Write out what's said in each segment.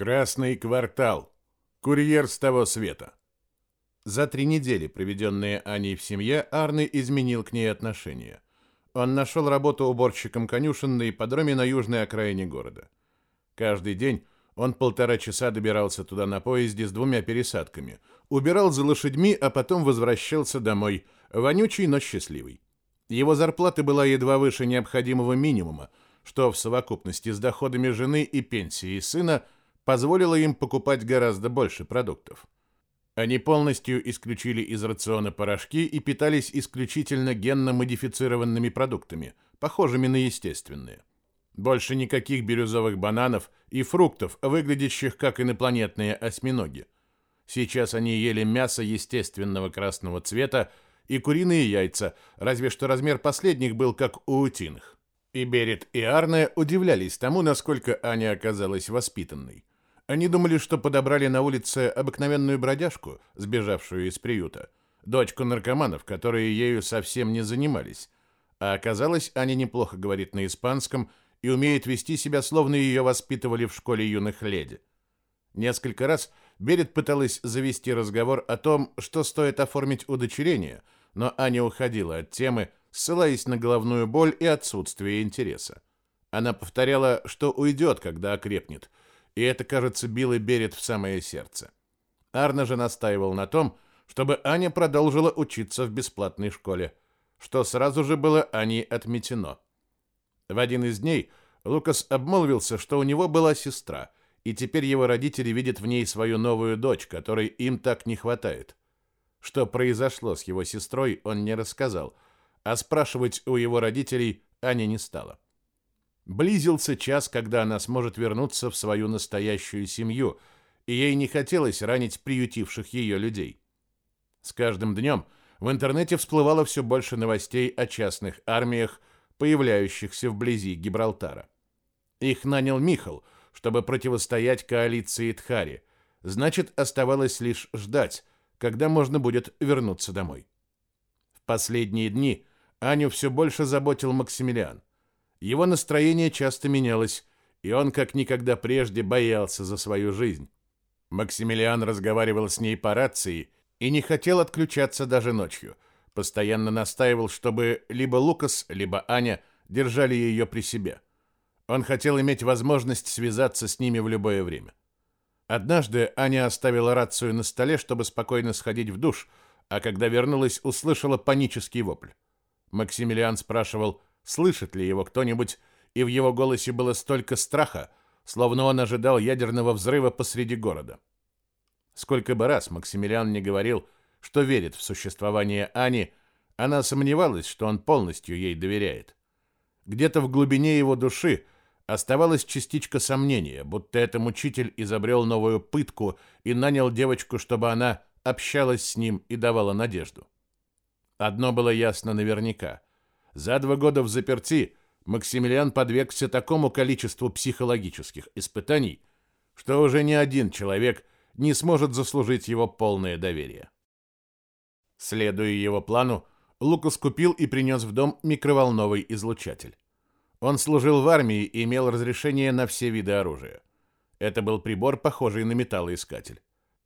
Красный квартал. Курьер с того света. За три недели, проведенные Аней в семье, Арны изменил к ней отношение. Он нашел работу уборщиком конюшен на ипподроме на южной окраине города. Каждый день он полтора часа добирался туда на поезде с двумя пересадками, убирал за лошадьми, а потом возвращался домой, вонючий, но счастливый. Его зарплата была едва выше необходимого минимума, что в совокупности с доходами жены и пенсией сына – позволило им покупать гораздо больше продуктов. Они полностью исключили из рациона порошки и питались исключительно генно-модифицированными продуктами, похожими на естественные. Больше никаких бирюзовых бананов и фруктов, выглядящих как инопланетные осьминоги. Сейчас они ели мясо естественного красного цвета и куриные яйца, разве что размер последних был как у утиных. И Берет, и Арне удивлялись тому, насколько Аня оказалась воспитанной. Они думали, что подобрали на улице обыкновенную бродяжку, сбежавшую из приюта, дочку наркоманов, которые ею совсем не занимались. А оказалось, Аня неплохо говорит на испанском и умеет вести себя, словно ее воспитывали в школе юных леди. Несколько раз Берет пыталась завести разговор о том, что стоит оформить удочерение, но Аня уходила от темы, ссылаясь на головную боль и отсутствие интереса. Она повторяла, что уйдет, когда окрепнет – и это, кажется, било Берет в самое сердце. Арна же настаивал на том, чтобы Аня продолжила учиться в бесплатной школе, что сразу же было Аней отметено. В один из дней Лукас обмолвился, что у него была сестра, и теперь его родители видят в ней свою новую дочь, которой им так не хватает. Что произошло с его сестрой, он не рассказал, а спрашивать у его родителей Аня не стала. Близился час, когда она сможет вернуться в свою настоящую семью, и ей не хотелось ранить приютивших ее людей. С каждым днем в интернете всплывало все больше новостей о частных армиях, появляющихся вблизи Гибралтара. Их нанял Михал, чтобы противостоять коалиции Тхари. Значит, оставалось лишь ждать, когда можно будет вернуться домой. В последние дни Аню все больше заботил Максимилиан. Его настроение часто менялось, и он как никогда прежде боялся за свою жизнь. Максимилиан разговаривал с ней по рации и не хотел отключаться даже ночью. Постоянно настаивал, чтобы либо Лукас, либо Аня держали ее при себе. Он хотел иметь возможность связаться с ними в любое время. Однажды Аня оставила рацию на столе, чтобы спокойно сходить в душ, а когда вернулась, услышала панический вопль. Максимилиан спрашивал, слышит ли его кто-нибудь, и в его голосе было столько страха, словно он ожидал ядерного взрыва посреди города. Сколько бы раз Максимилиан не говорил, что верит в существование Ани, она сомневалась, что он полностью ей доверяет. Где-то в глубине его души оставалась частичка сомнения, будто этот мучитель изобрел новую пытку и нанял девочку, чтобы она общалась с ним и давала надежду. Одно было ясно наверняка. За два года в заперти Максимилиан подвергся такому количеству психологических испытаний, что уже ни один человек не сможет заслужить его полное доверие. Следуя его плану, Лукас купил и принес в дом микроволновый излучатель. Он служил в армии и имел разрешение на все виды оружия. Это был прибор, похожий на металлоискатель.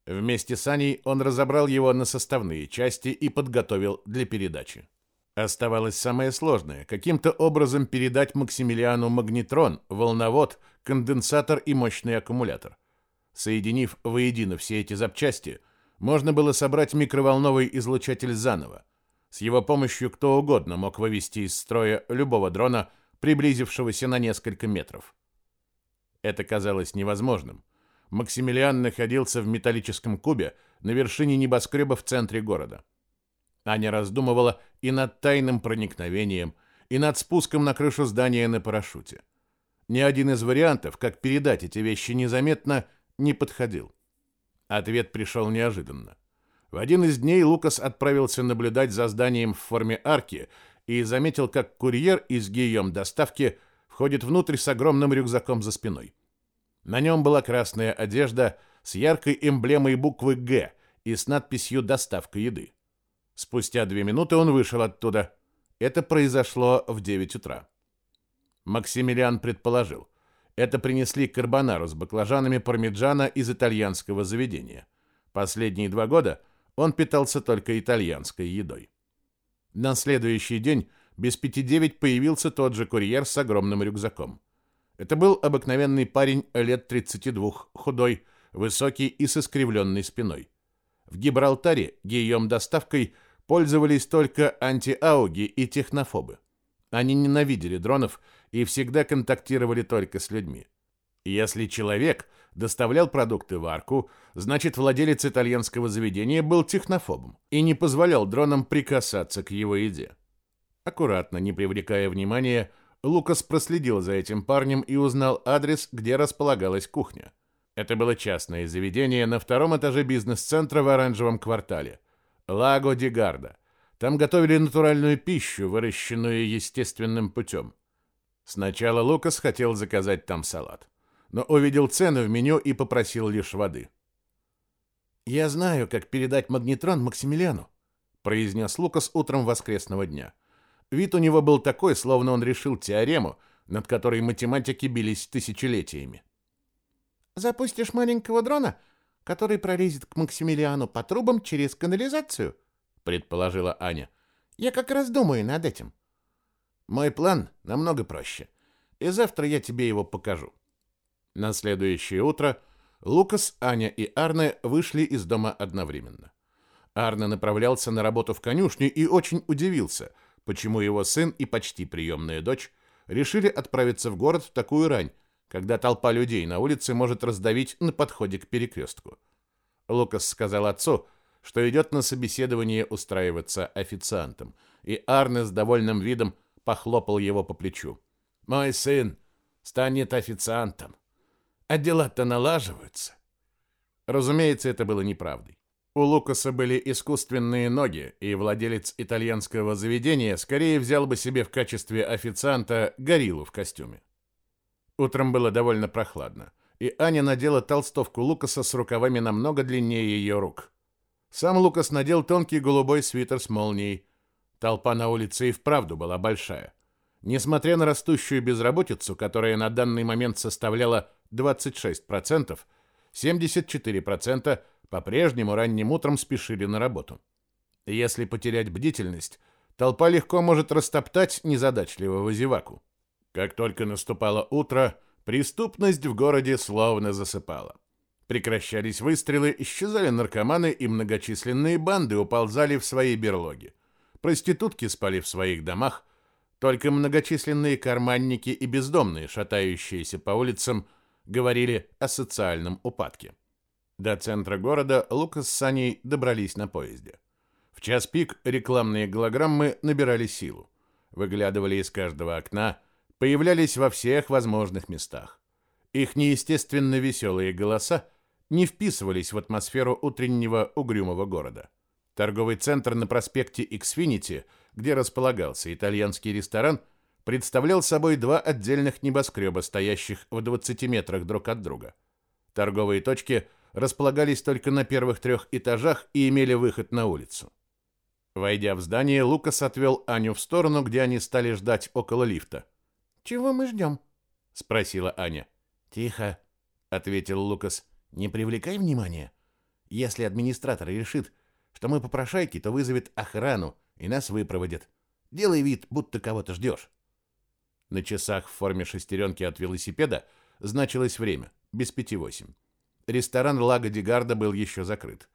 Вместе с Аней он разобрал его на составные части и подготовил для передачи. Оставалось самое сложное – каким-то образом передать Максимилиану магнетрон, волновод, конденсатор и мощный аккумулятор. Соединив воедино все эти запчасти, можно было собрать микроволновый излучатель заново. С его помощью кто угодно мог вывести из строя любого дрона, приблизившегося на несколько метров. Это казалось невозможным. Максимилиан находился в металлическом кубе на вершине небоскреба в центре города. Аня раздумывала и над тайным проникновением, и над спуском на крышу здания на парашюте. Ни один из вариантов, как передать эти вещи незаметно, не подходил. Ответ пришел неожиданно. В один из дней Лукас отправился наблюдать за зданием в форме арки и заметил, как курьер из Гийом доставки входит внутрь с огромным рюкзаком за спиной. На нем была красная одежда с яркой эмблемой буквы «Г» и с надписью «Доставка еды». Спустя две минуты он вышел оттуда. Это произошло в 9 утра. Максимилиан предположил, Это принесли карбонару с баклажанами пармиджана из итальянского заведения. Последние два года он питался только итальянской едой. На следующий день без пяти девять появился тот же курьер с огромным рюкзаком. Это был обыкновенный парень лет 32, худой, высокий и с искривленной спиной. В Гибралтаре Гийом доставкой пользовались только антиауги и технофобы. Они ненавидели дронов и всегда контактировали только с людьми. Если человек доставлял продукты в арку, значит владелец итальянского заведения был технофобом и не позволял дронам прикасаться к его еде. Аккуратно, не привлекая внимания, Лукас проследил за этим парнем и узнал адрес, где располагалась кухня. Это было частное заведение на втором этаже бизнес-центра в оранжевом квартале. Лаго Гарда. Там готовили натуральную пищу, выращенную естественным путем. Сначала Лукас хотел заказать там салат, но увидел цены в меню и попросил лишь воды. «Я знаю, как передать магнетрон Максимилиану», произнес Лукас утром воскресного дня. Вид у него был такой, словно он решил теорему, над которой математики бились тысячелетиями. Запустишь маленького дрона, который пролезет к Максимилиану по трубам через канализацию, предположила Аня. Я как раз думаю над этим. Мой план намного проще. И завтра я тебе его покажу. На следующее утро Лукас, Аня и Арне вышли из дома одновременно. Арне направлялся на работу в конюшню и очень удивился, почему его сын и почти приемная дочь решили отправиться в город в такую рань, когда толпа людей на улице может раздавить на подходе к перекрестку. Лукас сказал отцу, что идет на собеседование устраиваться официантом, и Арне с довольным видом похлопал его по плечу. «Мой сын станет официантом, а дела-то налаживаются». Разумеется, это было неправдой. У Лукаса были искусственные ноги, и владелец итальянского заведения скорее взял бы себе в качестве официанта гориллу в костюме. Утром было довольно прохладно, и Аня надела толстовку Лукаса с рукавами намного длиннее ее рук. Сам Лукас надел тонкий голубой свитер с молнией. Толпа на улице и вправду была большая. Несмотря на растущую безработицу, которая на данный момент составляла 26%, 74% по-прежнему ранним утром спешили на работу. Если потерять бдительность, толпа легко может растоптать незадачливого зеваку. Как только наступало утро, преступность в городе словно засыпала. Прекращались выстрелы, исчезали наркоманы и многочисленные банды уползали в свои берлоги. Проститутки спали в своих домах, только многочисленные карманники и бездомные, шатающиеся по улицам, говорили о социальном упадке. До центра города Лукас с Саней добрались на поезде. В час пик рекламные голограммы набирали силу. Выглядывали из каждого окна, появлялись во всех возможных местах. Их неестественно веселые голоса не вписывались в атмосферу утреннего угрюмого города. Торговый центр на проспекте Xfinity, где располагался итальянский ресторан, представлял собой два отдельных небоскреба, стоящих в 20 метрах друг от друга. Торговые точки располагались только на первых трех этажах и имели выход на улицу. Войдя в здание, Лукас отвел Аню в сторону, где они стали ждать около лифта. «Чего мы ждем?» — спросила Аня. «Тихо», — ответил Лукас. «Не привлекай внимания. Если администратор решит, что мы попрошайки, то вызовет охрану и нас выпроводит. Делай вид, будто кого-то ждешь». На часах в форме шестеренки от велосипеда значилось время, без пяти восемь. Ресторан Лаго Дигарда был еще закрыт.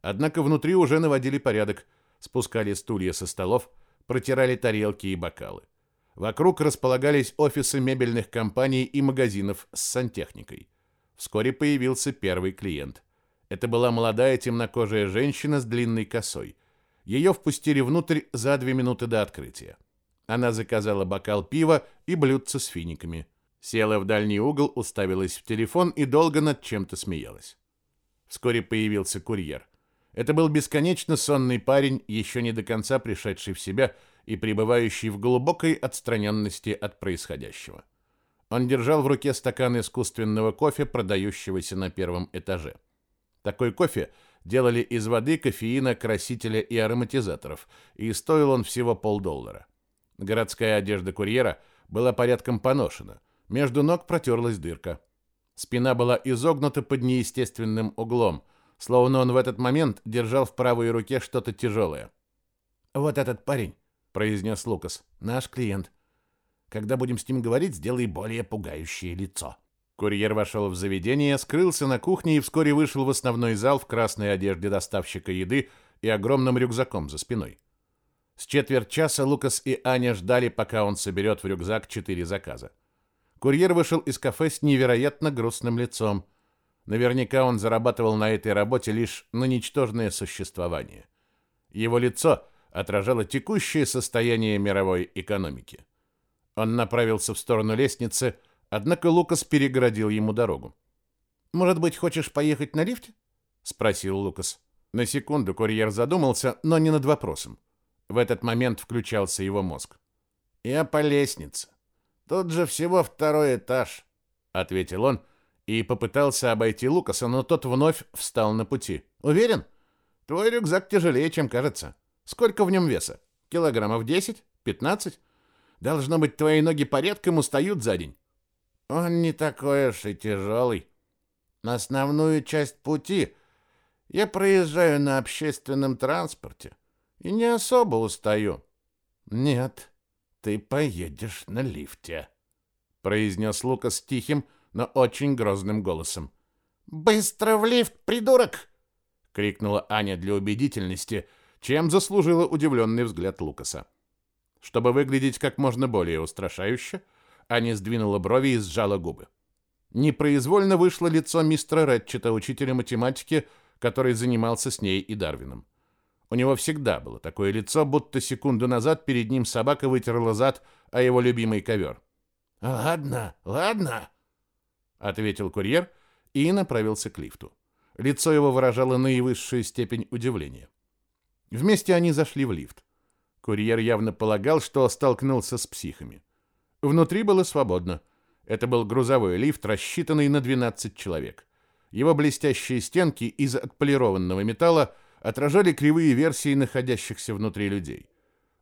Однако внутри уже наводили порядок, спускали стулья со столов, протирали тарелки и бокалы. Вокруг располагались офисы мебельных компаний и магазинов с сантехникой. Вскоре появился первый клиент. Это была молодая темнокожая женщина с длинной косой. Ее впустили внутрь за две минуты до открытия. Она заказала бокал пива и блюдце с финиками. Села в дальний угол, уставилась в телефон и долго над чем-то смеялась. Вскоре появился курьер. Это был бесконечно сонный парень, еще не до конца пришедший в себя, и пребывающий в глубокой отстраненности от происходящего. Он держал в руке стакан искусственного кофе, продающегося на первом этаже. Такой кофе делали из воды, кофеина, красителя и ароматизаторов, и стоил он всего полдоллара. Городская одежда курьера была порядком поношена, Между ног протерлась дырка. Спина была изогнута под неестественным углом, словно он в этот момент держал в правой руке что-то тяжелое. «Вот этот парень», — произнес Лукас, — «наш клиент. Когда будем с ним говорить, сделай более пугающее лицо». Курьер вошел в заведение, скрылся на кухне и вскоре вышел в основной зал в красной одежде доставщика еды и огромным рюкзаком за спиной. С четверть часа Лукас и Аня ждали, пока он соберет в рюкзак четыре заказа. Курьер вышел из кафе с невероятно грустным лицом. Наверняка он зарабатывал на этой работе лишь на ничтожное существование. Его лицо отражало текущее состояние мировой экономики. Он направился в сторону лестницы, однако Лукас перегородил ему дорогу. «Может быть, хочешь поехать на лифте?» — спросил Лукас. На секунду курьер задумался, но не над вопросом. В этот момент включался его мозг. «Я по лестнице. Тут же всего второй этаж, ответил он и попытался обойти Лукаса, но тот вновь встал на пути. Уверен? Твой рюкзак тяжелее, чем кажется. Сколько в нем веса? Килограммов 10? 15? Должно быть, твои ноги порядком устают за день. Он не такой уж и тяжелый. На основную часть пути я проезжаю на общественном транспорте и не особо устаю. Нет, ты поедешь на лифте, произнес Лукас тихим, но очень грозным голосом. Быстро в лифт, придурок! крикнула Аня для убедительности, чем заслужила удивленный взгляд Лукаса. Чтобы выглядеть как можно более устрашающе, Аня сдвинула брови и сжала губы. Непроизвольно вышло лицо мистера Ретчета, учителя математики, который занимался с ней и Дарвином. У него всегда было такое лицо, будто секунду назад перед ним собака вытерла зад о его любимый ковер. «Ладно, ладно», — ответил курьер и направился к лифту. Лицо его выражало наивысшую степень удивления. Вместе они зашли в лифт. Курьер явно полагал, что столкнулся с психами. Внутри было свободно. Это был грузовой лифт, рассчитанный на 12 человек. Его блестящие стенки из отполированного металла отражали кривые версии находящихся внутри людей.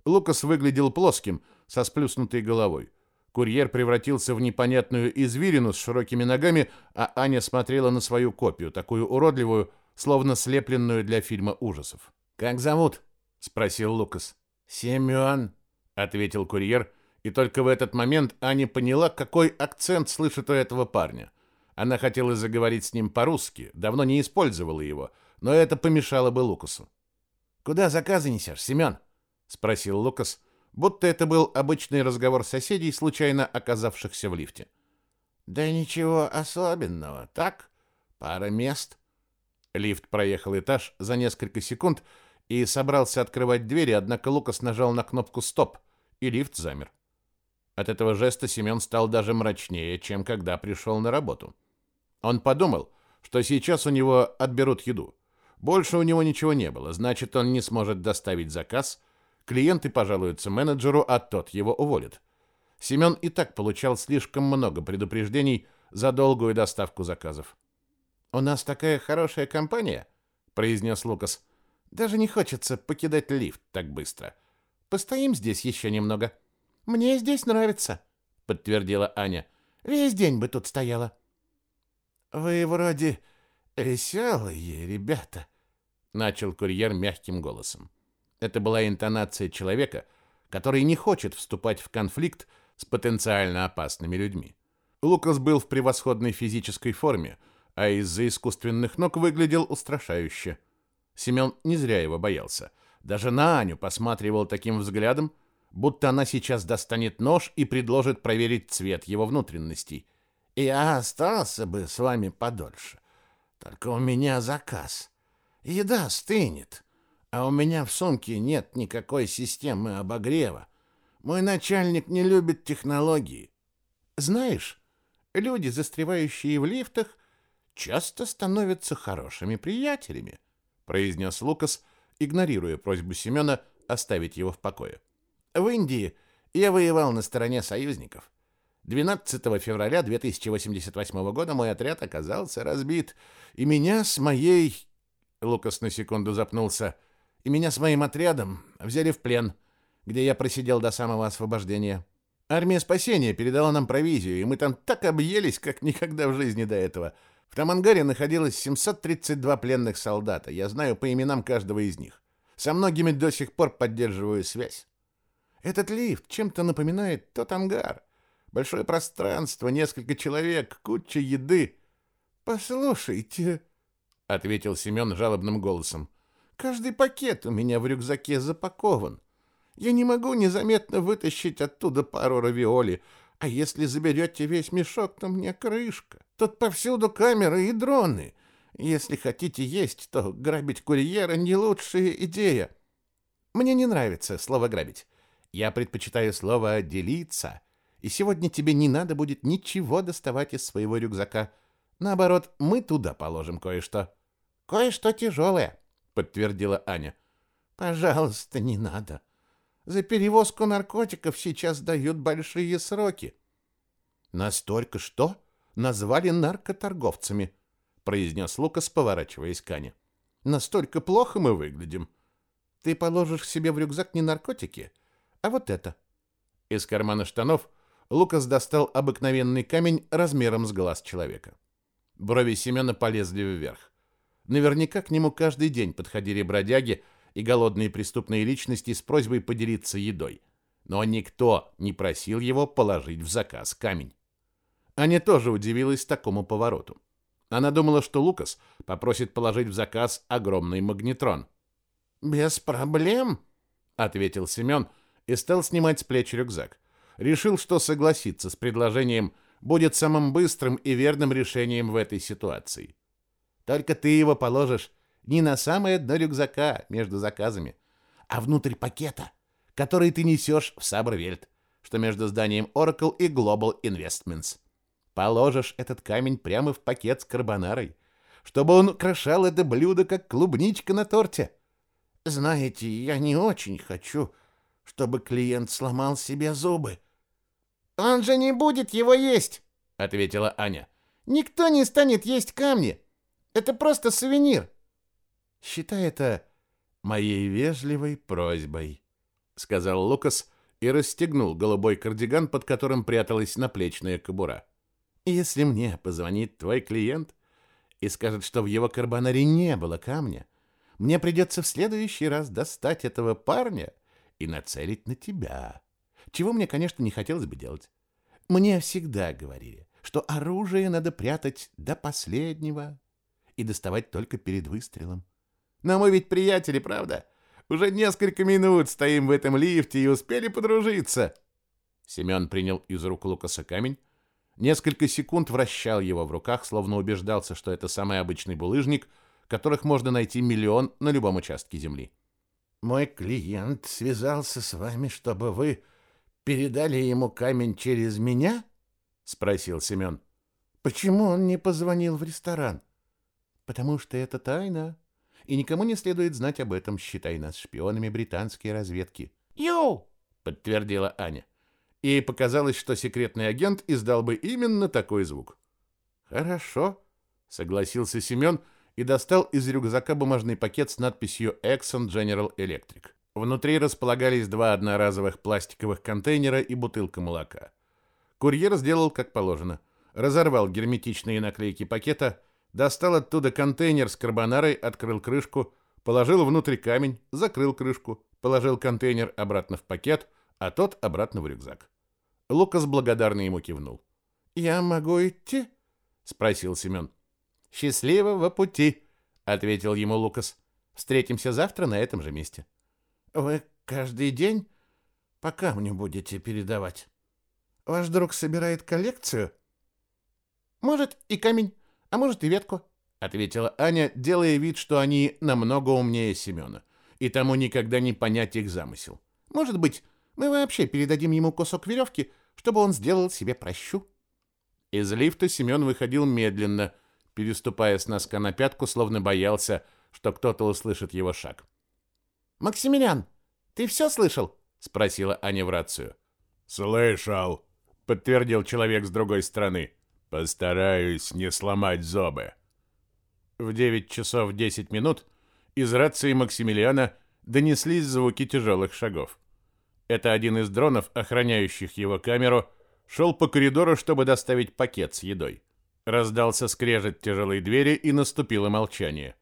Лукас выглядел плоским, со сплюснутой головой. Курьер превратился в непонятную извилину с широкими ногами, а Аня смотрела на свою копию, такую уродливую, словно слепленную для фильма ужасов. «Как зовут?» — спросил Лукас. «Семен», — ответил курьер, и только в этот момент Аня поняла, какой акцент слышит у этого парня. Она хотела заговорить с ним по-русски, давно не использовала его — но это помешало бы Лукасу. «Куда заказы несешь, Семен?» — спросил Лукас, будто это был обычный разговор соседей, случайно оказавшихся в лифте. «Да ничего особенного, так? Пара мест». Лифт проехал этаж за несколько секунд и собрался открывать двери, однако Лукас нажал на кнопку «Стоп», и лифт замер. От этого жеста Семен стал даже мрачнее, чем когда пришел на работу. Он подумал, что сейчас у него отберут еду. Больше у него ничего не было, значит, он не сможет доставить заказ, клиенты пожалуются менеджеру, а тот его уволит. Семен и так получал слишком много предупреждений за долгую доставку заказов. «У нас такая хорошая компания», — произнес Лукас. «Даже не хочется покидать лифт так быстро. Постоим здесь еще немного». «Мне здесь нравится», — подтвердила Аня. «Весь день бы тут стояла». «Вы вроде веселые ребята», начал курьер мягким голосом. Это была интонация человека, который не хочет вступать в конфликт с потенциально опасными людьми. Лукас был в превосходной физической форме, а из-за искусственных ног выглядел устрашающе. Семен не зря его боялся. Даже на Аню посматривал таким взглядом, будто она сейчас достанет нож и предложит проверить цвет его внутренностей. «Я остался бы с вами подольше. Только у меня заказ. Еда стынет, а у меня в сумке нет никакой системы обогрева. Мой начальник не любит технологии. Знаешь, люди, застревающие в лифтах, часто становятся хорошими приятелями, произнес Лукас, игнорируя просьбу Семена оставить его в покое. В Индии я воевал на стороне союзников. 12 февраля 2088 года мой отряд оказался разбит, и меня с моей Лукас на секунду запнулся. И меня с моим отрядом взяли в плен, где я просидел до самого освобождения. Армия спасения передала нам провизию, и мы там так объелись, как никогда в жизни до этого. В том ангаре находилось 732 пленных солдата. Я знаю по именам каждого из них. Со многими до сих пор поддерживаю связь. Этот лифт чем-то напоминает тот ангар. Большое пространство, несколько человек, куча еды. Послушайте, ответил Семен жалобным голосом. Каждый пакет у меня в рюкзаке запакован. Я не могу незаметно вытащить оттуда пару равиоли, а если заберете весь мешок, то мне крышка. Тут повсюду камеры и дроны. Если хотите есть, то грабить курьера не лучшая идея. Мне не нравится слово грабить. Я предпочитаю слово делиться. И сегодня тебе не надо будет ничего доставать из своего рюкзака. Наоборот, мы туда положим кое-что. Кое-что тяжелое, подтвердила Аня. Пожалуйста, не нада. За перевозку наркотиков сейчас дают большие сроки. Настолько что назвали наркоторговцами, произнес Лукас, поворачиваясь к Ане. Настолько плохо мы выглядим. Ты положишь себе в рюкзак не наркотики, а вот это. Из кармана штанов Лукас достал обыкновенный камень размером с глаз человека. Брови Семена полезли вверх. Наверняка к нему каждый день подходили бродяги, и голодные преступные личности с просьбой поделиться едой. Но никто не просил его положить в заказ камень. Аня тоже удивилась такому повороту. Она думала, что Лукас попросит положить в заказ огромный магнетрон. «Без проблем», — ответил Семен и стал снимать с плеч рюкзак. Решил, что согласиться с предложением будет самым быстрым и верным решением в этой ситуации. «Только ты его положишь не на самое дно рюкзака между заказами, а внутрь пакета, который ты несешь в Сабрвельт, что между зданием Oracle и Global Investments. Положишь этот камень прямо в пакет с карбонарой, чтобы он украшал это блюдо, как клубничка на торте. Знаете, я не очень хочу, чтобы клиент сломал себе зубы. Он же не будет его есть, ответила Аня. Никто не станет есть камни. Это просто сувенир. Считай это моей вежливой просьбой, сказал Лукас и расстегнул голубой кардиган, под которым пряталась наплечная кобура. Если мне позвонит твой клиент и скажет, что в его карбонаре не было камня, мне придется в следующий раз достать этого парня и нацелить на тебя. Чего мне, конечно, не хотелось бы делать. Мне всегда говорили, что оружие надо прятать до последнего и доставать только перед выстрелом. Но мы ведь приятели, правда? Уже несколько минут стоим в этом лифте и успели подружиться. Семен принял из рук Лукаса камень, несколько секунд вращал его в руках, словно убеждался, что это самый обычный булыжник, которых можно найти миллион на любом участке земли. Мой клиент связался с вами, чтобы вы передали ему камень через меня? спросил Семен. Почему он не позвонил в ресторан? Потому что это тайна, и никому не следует знать об этом, считай нас шпионами британской разведки. «Йоу!» — подтвердила Аня. Ей показалось, что секретный агент издал бы именно такой звук. «Хорошо», — согласился Семен и достал из рюкзака бумажный пакет с надписью «Exxon General Electric». Внутри располагались два одноразовых пластиковых контейнера и бутылка молока. Курьер сделал как положено. Разорвал герметичные наклейки пакета — достал оттуда контейнер с карбонарой, открыл крышку, положил внутрь камень, закрыл крышку, положил контейнер обратно в пакет, а тот обратно в рюкзак. Лукас благодарно ему кивнул. «Я могу идти?» — спросил Семен. «Счастливого пути!» — ответил ему Лукас. «Встретимся завтра на этом же месте». «Вы каждый день по камню будете передавать? Ваш друг собирает коллекцию?» «Может, и камень, а может и ветку, ответила Аня, делая вид, что они намного умнее Семена, и тому никогда не понять их замысел. Может быть, мы вообще передадим ему кусок веревки, чтобы он сделал себе прощу. Из лифта Семен выходил медленно, переступая с носка на пятку, словно боялся, что кто-то услышит его шаг. «Максимилиан, ты все слышал?» — спросила Аня в рацию. «Слышал», — подтвердил человек с другой стороны. Постараюсь не сломать зубы. В 9 часов 10 минут из рации Максимилиана донеслись звуки тяжелых шагов. Это один из дронов, охраняющих его камеру, шел по коридору, чтобы доставить пакет с едой. Раздался скрежет тяжелой двери, и наступило молчание.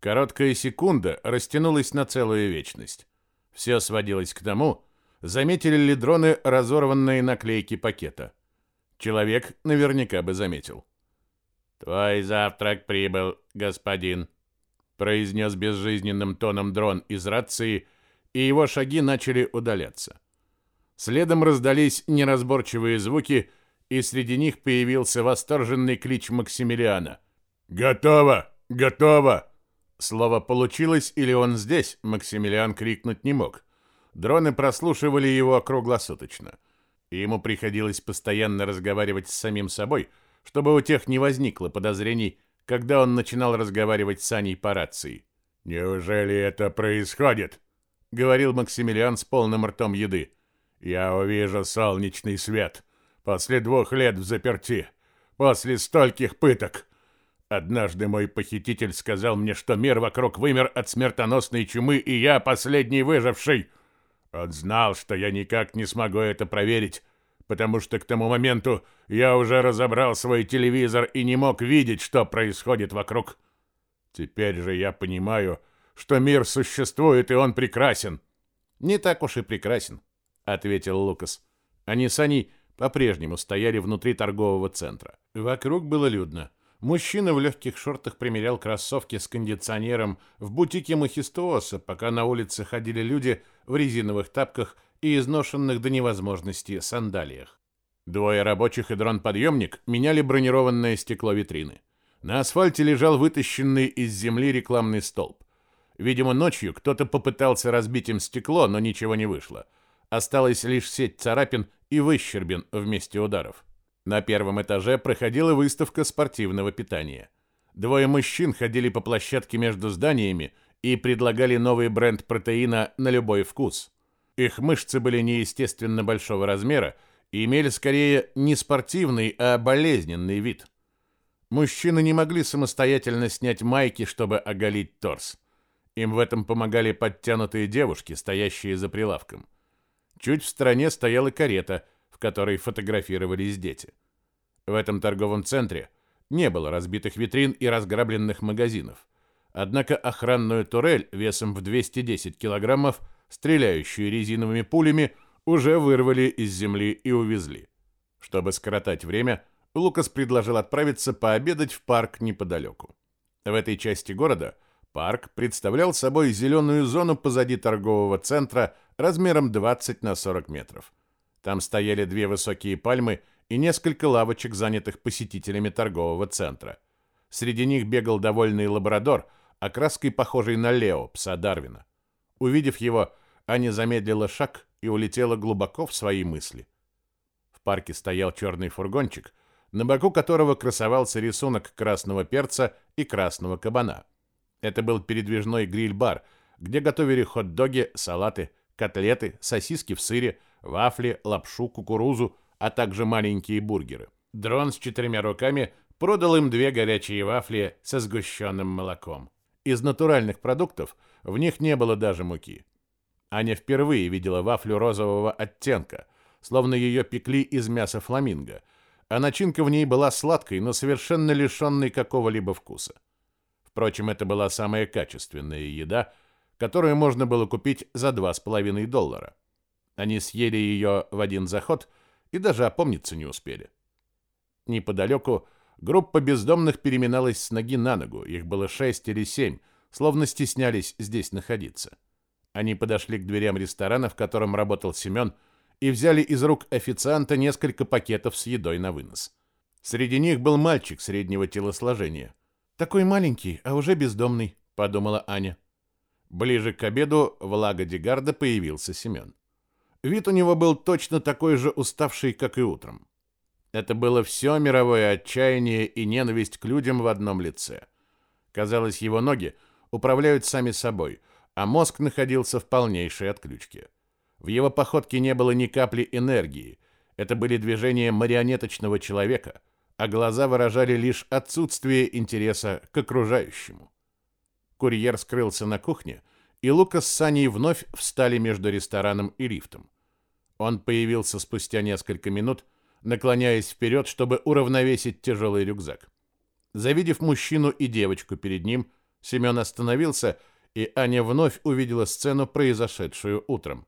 Короткая секунда растянулась на целую вечность. Все сводилось к тому, заметили ли дроны разорванные наклейки пакета. Человек наверняка бы заметил. «Твой завтрак прибыл, господин», — произнес безжизненным тоном дрон из рации, и его шаги начали удаляться. Следом раздались неразборчивые звуки, и среди них появился восторженный клич Максимилиана. «Готово! Готово!» Слово «получилось» или «он здесь» Максимилиан крикнуть не мог. Дроны прослушивали его круглосуточно. И ему приходилось постоянно разговаривать с самим собой, чтобы у тех не возникло подозрений, когда он начинал разговаривать с Аней по рации. «Неужели это происходит?» — говорил Максимилиан с полным ртом еды. «Я увижу солнечный свет после двух лет в заперти, после стольких пыток. Однажды мой похититель сказал мне, что мир вокруг вымер от смертоносной чумы, и я последний выживший. Он знал, что я никак не смогу это проверить, потому что к тому моменту я уже разобрал свой телевизор и не мог видеть, что происходит вокруг. Теперь же я понимаю, что мир существует, и он прекрасен. Не так уж и прекрасен, ответил Лукас. Они с Аней по-прежнему стояли внутри торгового центра. Вокруг было людно. Мужчина в легких шортах примерял кроссовки с кондиционером в бутике Махистооса, пока на улице ходили люди в резиновых тапках и изношенных до невозможности сандалиях. Двое рабочих и дрон-подъемник меняли бронированное стекло витрины. На асфальте лежал вытащенный из земли рекламный столб. Видимо, ночью кто-то попытался разбить им стекло, но ничего не вышло. Осталась лишь сеть царапин и выщербин в месте ударов. На первом этаже проходила выставка спортивного питания. Двое мужчин ходили по площадке между зданиями и предлагали новый бренд протеина на любой вкус. Их мышцы были неестественно большого размера и имели скорее не спортивный, а болезненный вид. Мужчины не могли самостоятельно снять майки, чтобы оголить торс. Им в этом помогали подтянутые девушки, стоящие за прилавком. Чуть в стороне стояла карета – в которой фотографировались дети. В этом торговом центре не было разбитых витрин и разграбленных магазинов. Однако охранную турель весом в 210 килограммов, стреляющую резиновыми пулями, уже вырвали из земли и увезли. Чтобы скоротать время, Лукас предложил отправиться пообедать в парк неподалеку. В этой части города парк представлял собой зеленую зону позади торгового центра размером 20 на 40 метров. Там стояли две высокие пальмы и несколько лавочек, занятых посетителями торгового центра. Среди них бегал довольный лабрадор, окраской похожий на Лео, пса Дарвина. Увидев его, Аня замедлила шаг и улетела глубоко в свои мысли. В парке стоял черный фургончик, на боку которого красовался рисунок красного перца и красного кабана. Это был передвижной гриль-бар, где готовили хот-доги, салаты, котлеты, сосиски в сыре, вафли, лапшу, кукурузу, а также маленькие бургеры. Дрон с четырьмя руками продал им две горячие вафли со сгущенным молоком. Из натуральных продуктов в них не было даже муки. Аня впервые видела вафлю розового оттенка, словно ее пекли из мяса фламинго, а начинка в ней была сладкой, но совершенно лишенной какого-либо вкуса. Впрочем, это была самая качественная еда, которую можно было купить за 2,5 доллара. Они съели ее в один заход и даже опомниться не успели. Неподалеку группа бездомных переминалась с ноги на ногу, их было шесть или семь, словно стеснялись здесь находиться. Они подошли к дверям ресторана, в котором работал Семен, и взяли из рук официанта несколько пакетов с едой на вынос. Среди них был мальчик среднего телосложения. «Такой маленький, а уже бездомный», — подумала Аня. Ближе к обеду в Лаго Дегарда появился Семен. Вид у него был точно такой же уставший, как и утром. Это было все мировое отчаяние и ненависть к людям в одном лице. Казалось, его ноги управляют сами собой, а мозг находился в полнейшей отключке. В его походке не было ни капли энергии. Это были движения марионеточного человека, а глаза выражали лишь отсутствие интереса к окружающему. Курьер скрылся на кухне, и Лукас с Саней вновь встали между рестораном и лифтом. Он появился спустя несколько минут, наклоняясь вперед, чтобы уравновесить тяжелый рюкзак. Завидев мужчину и девочку перед ним, Семен остановился, и Аня вновь увидела сцену, произошедшую утром.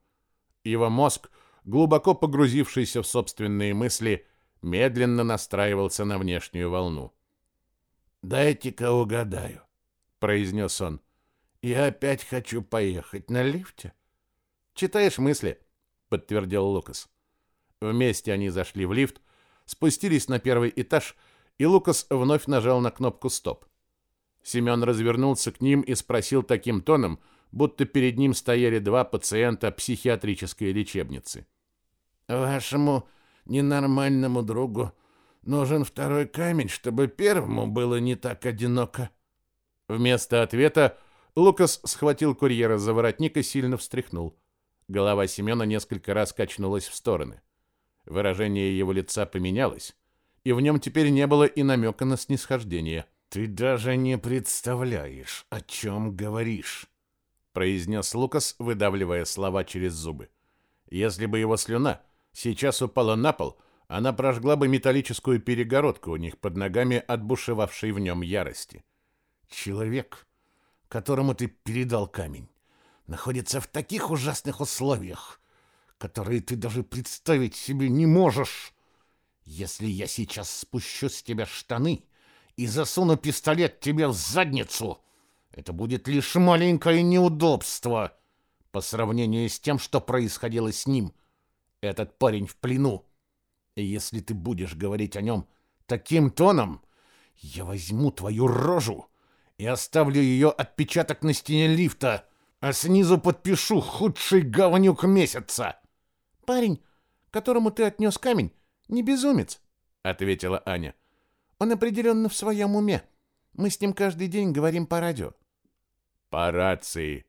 Его мозг, глубоко погрузившийся в собственные мысли, медленно настраивался на внешнюю волну. «Дайте-ка угадаю», — произнес он. «Я опять хочу поехать на лифте». «Читаешь мысли?» — подтвердил Лукас. Вместе они зашли в лифт, спустились на первый этаж, и Лукас вновь нажал на кнопку «Стоп». Семен развернулся к ним и спросил таким тоном, будто перед ним стояли два пациента психиатрической лечебницы. «Вашему ненормальному другу нужен второй камень, чтобы первому было не так одиноко». Вместо ответа Лукас схватил курьера за воротник и сильно встряхнул. Голова Семена несколько раз качнулась в стороны. Выражение его лица поменялось, и в нем теперь не было и намека на снисхождение. «Ты даже не представляешь, о чем говоришь», — произнес Лукас, выдавливая слова через зубы. Если бы его слюна сейчас упала на пол, она прожгла бы металлическую перегородку у них под ногами от бушевавшей в нем ярости. «Человек, которому ты передал камень, находится в таких ужасных условиях, которые ты даже представить себе не можешь. Если я сейчас спущу с тебя штаны и засуну пистолет тебе в задницу, это будет лишь маленькое неудобство по сравнению с тем, что происходило с ним. Этот парень в плену. И если ты будешь говорить о нем таким тоном, я возьму твою рожу и оставлю ее отпечаток на стене лифта, а снизу подпишу худший говнюк месяца. Парень, которому ты отнес камень, не безумец, ответила Аня. Он определенно в своем уме. Мы с ним каждый день говорим по радио. По рации,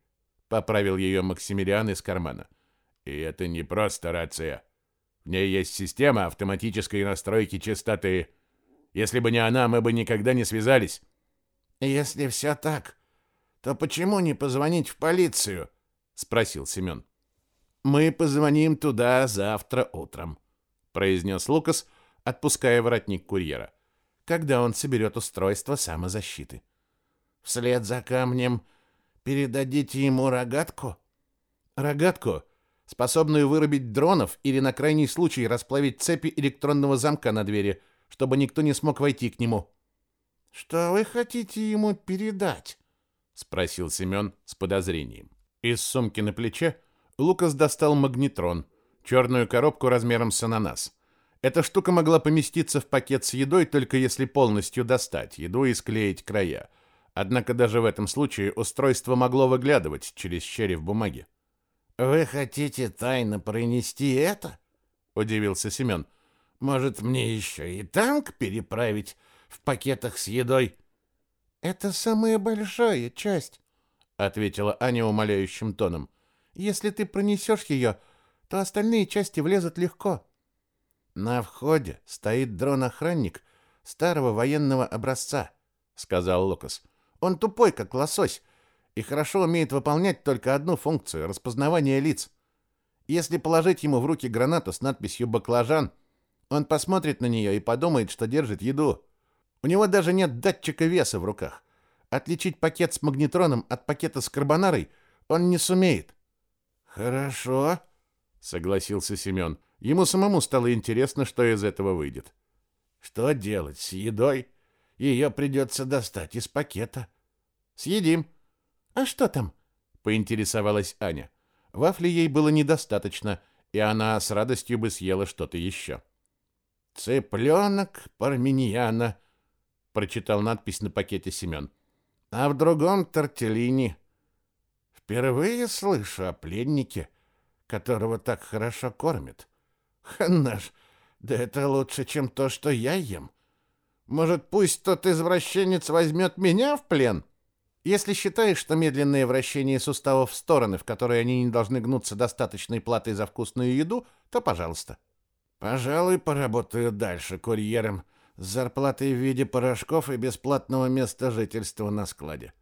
поправил ее Максимилиан из кармана. И это не просто рация. В ней есть система автоматической настройки частоты. Если бы не она, мы бы никогда не связались. Если все так, то почему не позвонить в полицию? спросил Семен. Мы позвоним туда завтра утром, произнес Лукас, отпуская воротник курьера когда он соберет устройство самозащиты. Вслед за камнем передадите ему рогатку? Рогатку, способную вырубить дронов или на крайний случай расплавить цепи электронного замка на двери, чтобы никто не смог войти к нему. Что вы хотите ему передать? спросил Семен с подозрением. Из сумки на плече Лукас достал магнетрон, черную коробку размером с ананас. Эта штука могла поместиться в пакет с едой только если полностью достать еду и склеить края. Однако даже в этом случае устройство могло выглядывать через щели в бумаге. «Вы хотите тайно пронести это?» — удивился Семен. «Может, мне еще и танк переправить в пакетах с едой?» «Это самая большая часть», — ответила Аня умоляющим тоном. «Если ты пронесешь ее, то остальные части влезут легко». На входе стоит дрон-охранник старого военного образца, сказал Лукас. Он тупой, как лосось, и хорошо умеет выполнять только одну функцию распознавание лиц. Если положить ему в руки гранату с надписью баклажан, он посмотрит на нее и подумает, что держит еду. У него даже нет датчика веса в руках. Отличить пакет с магнетроном от пакета с карбонарой он не сумеет. Хорошо, согласился Семен. Ему самому стало интересно, что из этого выйдет. Что делать с едой? Ее придется достать из пакета. Съедим. А что там? Поинтересовалась Аня. Вафли ей было недостаточно, и она с радостью бы съела что-то еще. «Цыпленок парминьяна», — прочитал надпись на пакете Семен. «А в другом тортеллини. Впервые слышу о пленнике, которого так хорошо кормят. Ханнаш, да это лучше, чем то, что я ем. Может, пусть тот извращенец возьмет меня в плен? Если считаешь, что медленное вращение суставов в стороны, в которые они не должны гнуться достаточной платой за вкусную еду, то пожалуйста. Пожалуй, поработаю дальше курьером с зарплатой в виде порошков и бесплатного места жительства на складе.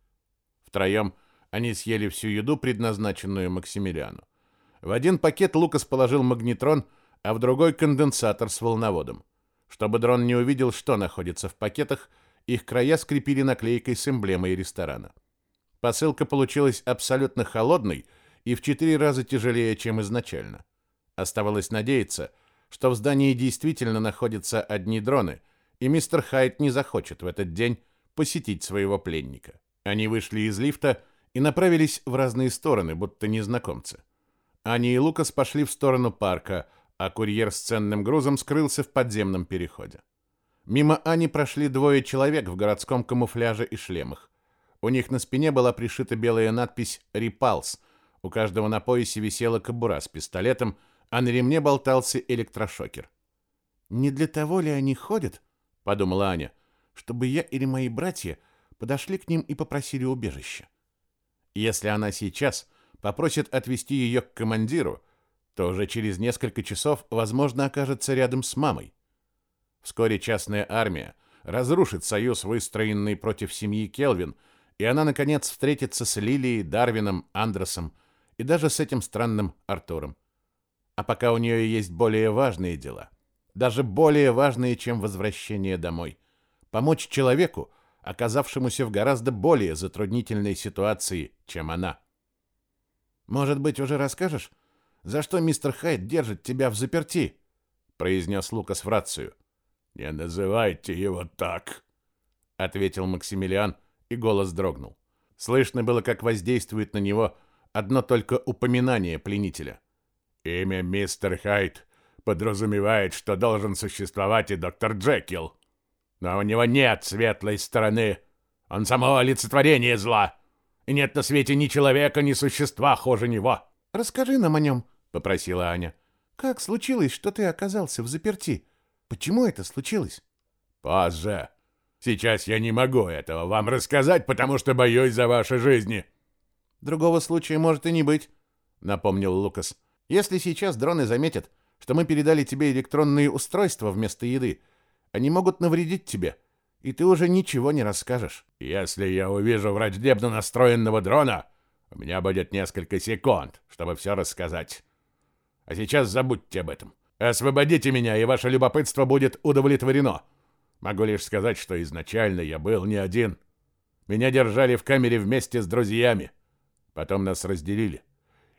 Втроем они съели всю еду, предназначенную Максимилиану. В один пакет Лукас положил магнетрон, а в другой конденсатор с волноводом. Чтобы дрон не увидел, что находится в пакетах, их края скрепили наклейкой с эмблемой ресторана. Посылка получилась абсолютно холодной и в четыре раза тяжелее, чем изначально. Оставалось надеяться, что в здании действительно находятся одни дроны, и мистер Хайт не захочет в этот день посетить своего пленника. Они вышли из лифта и направились в разные стороны, будто незнакомцы. Они и Лукас пошли в сторону парка, а курьер с ценным грузом скрылся в подземном переходе. Мимо Ани прошли двое человек в городском камуфляже и шлемах. У них на спине была пришита белая надпись «Репалс». У каждого на поясе висела кобура с пистолетом, а на ремне болтался электрошокер. «Не для того ли они ходят?» — подумала Аня. «Чтобы я или мои братья подошли к ним и попросили убежища. Если она сейчас попросит отвезти ее к командиру, то уже через несколько часов, возможно, окажется рядом с мамой. Вскоре частная армия разрушит союз, выстроенный против семьи Келвин, и она, наконец, встретится с Лилией, Дарвином, Андресом и даже с этим странным Артуром. А пока у нее есть более важные дела, даже более важные, чем возвращение домой. Помочь человеку, оказавшемуся в гораздо более затруднительной ситуации, чем она. «Может быть, уже расскажешь, за что мистер Хайд держит тебя в заперти?» — произнес Лукас в рацию. «Не называйте его так», — ответил Максимилиан, и голос дрогнул. Слышно было, как воздействует на него одно только упоминание пленителя. «Имя мистер Хайд подразумевает, что должен существовать и доктор Джекил. Но у него нет светлой стороны. Он само олицетворение зла. И нет на свете ни человека, ни существа хуже него. Расскажи нам о нем, попросила Аня. Как случилось, что ты оказался в заперти? Почему это случилось? Позже. Сейчас я не могу этого вам рассказать, потому что боюсь за ваши жизни. Другого случая может и не быть, напомнил Лукас. Если сейчас дроны заметят, что мы передали тебе электронные устройства вместо еды, они могут навредить тебе, и ты уже ничего не расскажешь. Если я увижу враждебно настроенного дрона, у меня будет несколько секунд, чтобы все рассказать. А сейчас забудьте об этом. Освободите меня, и ваше любопытство будет удовлетворено. Могу лишь сказать, что изначально я был не один. Меня держали в камере вместе с друзьями. Потом нас разделили.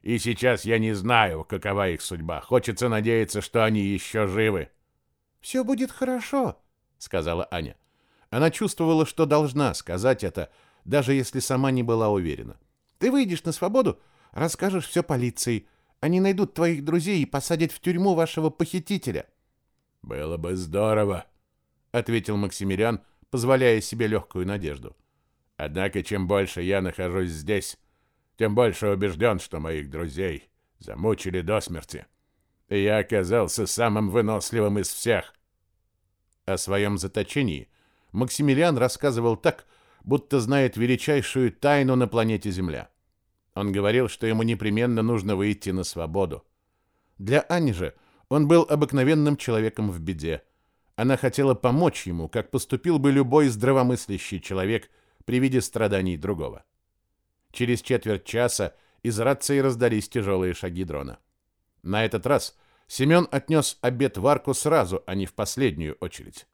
И сейчас я не знаю, какова их судьба. Хочется надеяться, что они еще живы. «Все будет хорошо», — сказала Аня. Она чувствовала, что должна сказать это, даже если сама не была уверена. «Ты выйдешь на свободу, расскажешь все полиции. Они найдут твоих друзей и посадят в тюрьму вашего похитителя». «Было бы здорово», — ответил Максимилиан, позволяя себе легкую надежду. «Однако, чем больше я нахожусь здесь, тем больше убежден, что моих друзей замучили до смерти и я оказался самым выносливым из всех. О своем заточении Максимилиан рассказывал так, будто знает величайшую тайну на планете Земля. Он говорил, что ему непременно нужно выйти на свободу. Для Ани же он был обыкновенным человеком в беде. Она хотела помочь ему, как поступил бы любой здравомыслящий человек при виде страданий другого. Через четверть часа из рации раздались тяжелые шаги дрона. На этот раз Семен отнес обед в арку сразу, а не в последнюю очередь.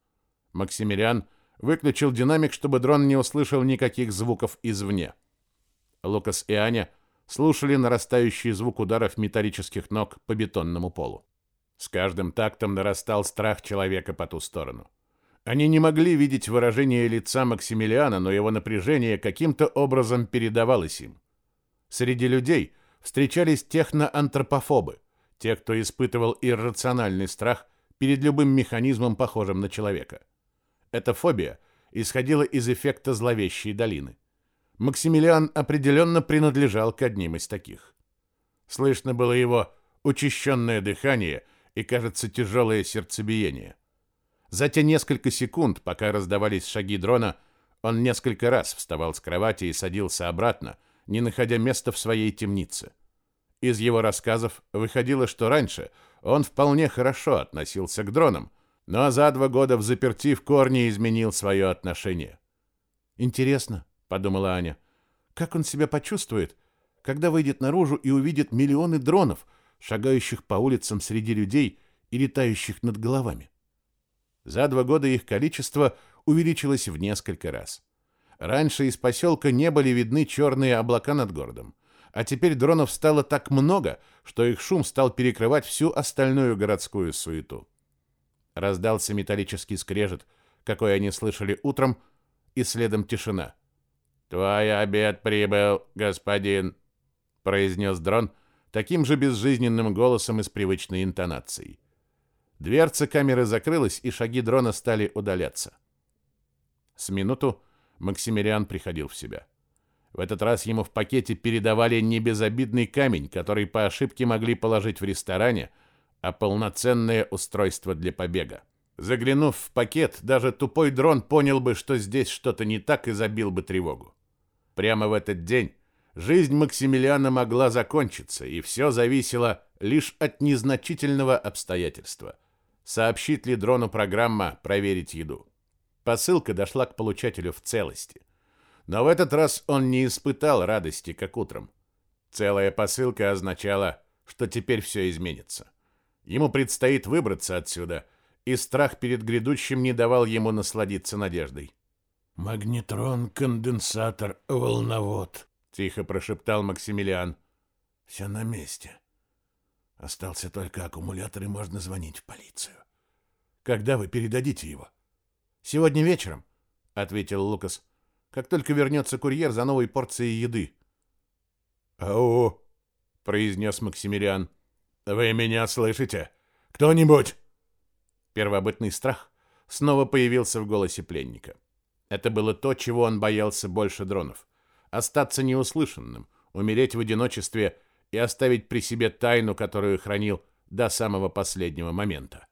Максимилиан выключил динамик, чтобы дрон не услышал никаких звуков извне. Лукас и Аня слушали нарастающий звук ударов металлических ног по бетонному полу. С каждым тактом нарастал страх человека по ту сторону. Они не могли видеть выражение лица Максимилиана, но его напряжение каким-то образом передавалось им. Среди людей встречались техноантропофобы, те, кто испытывал иррациональный страх перед любым механизмом, похожим на человека. Эта фобия исходила из эффекта зловещей долины. Максимилиан определенно принадлежал к одним из таких. Слышно было его учащенное дыхание и, кажется, тяжелое сердцебиение. За те несколько секунд, пока раздавались шаги дрона, он несколько раз вставал с кровати и садился обратно, не находя места в своей темнице. Из его рассказов выходило, что раньше он вполне хорошо относился к дронам, но за два года в заперти в корне изменил свое отношение. «Интересно», — подумала Аня, — «как он себя почувствует, когда выйдет наружу и увидит миллионы дронов, шагающих по улицам среди людей и летающих над головами. За два года их количество увеличилось в несколько раз. Раньше из поселка не были видны черные облака над городом, а теперь дронов стало так много, что их шум стал перекрывать всю остальную городскую суету. Раздался металлический скрежет, какой они слышали утром, и следом тишина. «Твой обед прибыл, господин», — произнес дрон таким же безжизненным голосом и с привычной интонацией. Дверца камеры закрылась, и шаги дрона стали удаляться. С минуту Максимилиан приходил в себя. В этот раз ему в пакете передавали не безобидный камень, который по ошибке могли положить в ресторане, а полноценное устройство для побега. Заглянув в пакет, даже тупой дрон понял бы, что здесь что-то не так и забил бы тревогу. Прямо в этот день жизнь Максимилиана могла закончиться, и все зависело лишь от незначительного обстоятельства. Сообщит ли дрону программа «Проверить еду»? Посылка дошла к получателю в целости. Но в этот раз он не испытал радости, как утром. Целая посылка означала, что теперь все изменится. Ему предстоит выбраться отсюда, и страх перед грядущим не давал ему насладиться надеждой. «Магнетрон, конденсатор, волновод», — тихо прошептал Максимилиан. «Все на месте. Остался только аккумулятор, и можно звонить в полицию. Когда вы передадите его?» «Сегодня вечером», — ответил Лукас как только вернется курьер за новой порцией еды. «Ау!» — произнес Максимилиан. «Вы меня слышите? Кто-нибудь?» Первобытный страх снова появился в голосе пленника. Это было то, чего он боялся больше дронов. Остаться неуслышанным, умереть в одиночестве и оставить при себе тайну, которую хранил до самого последнего момента.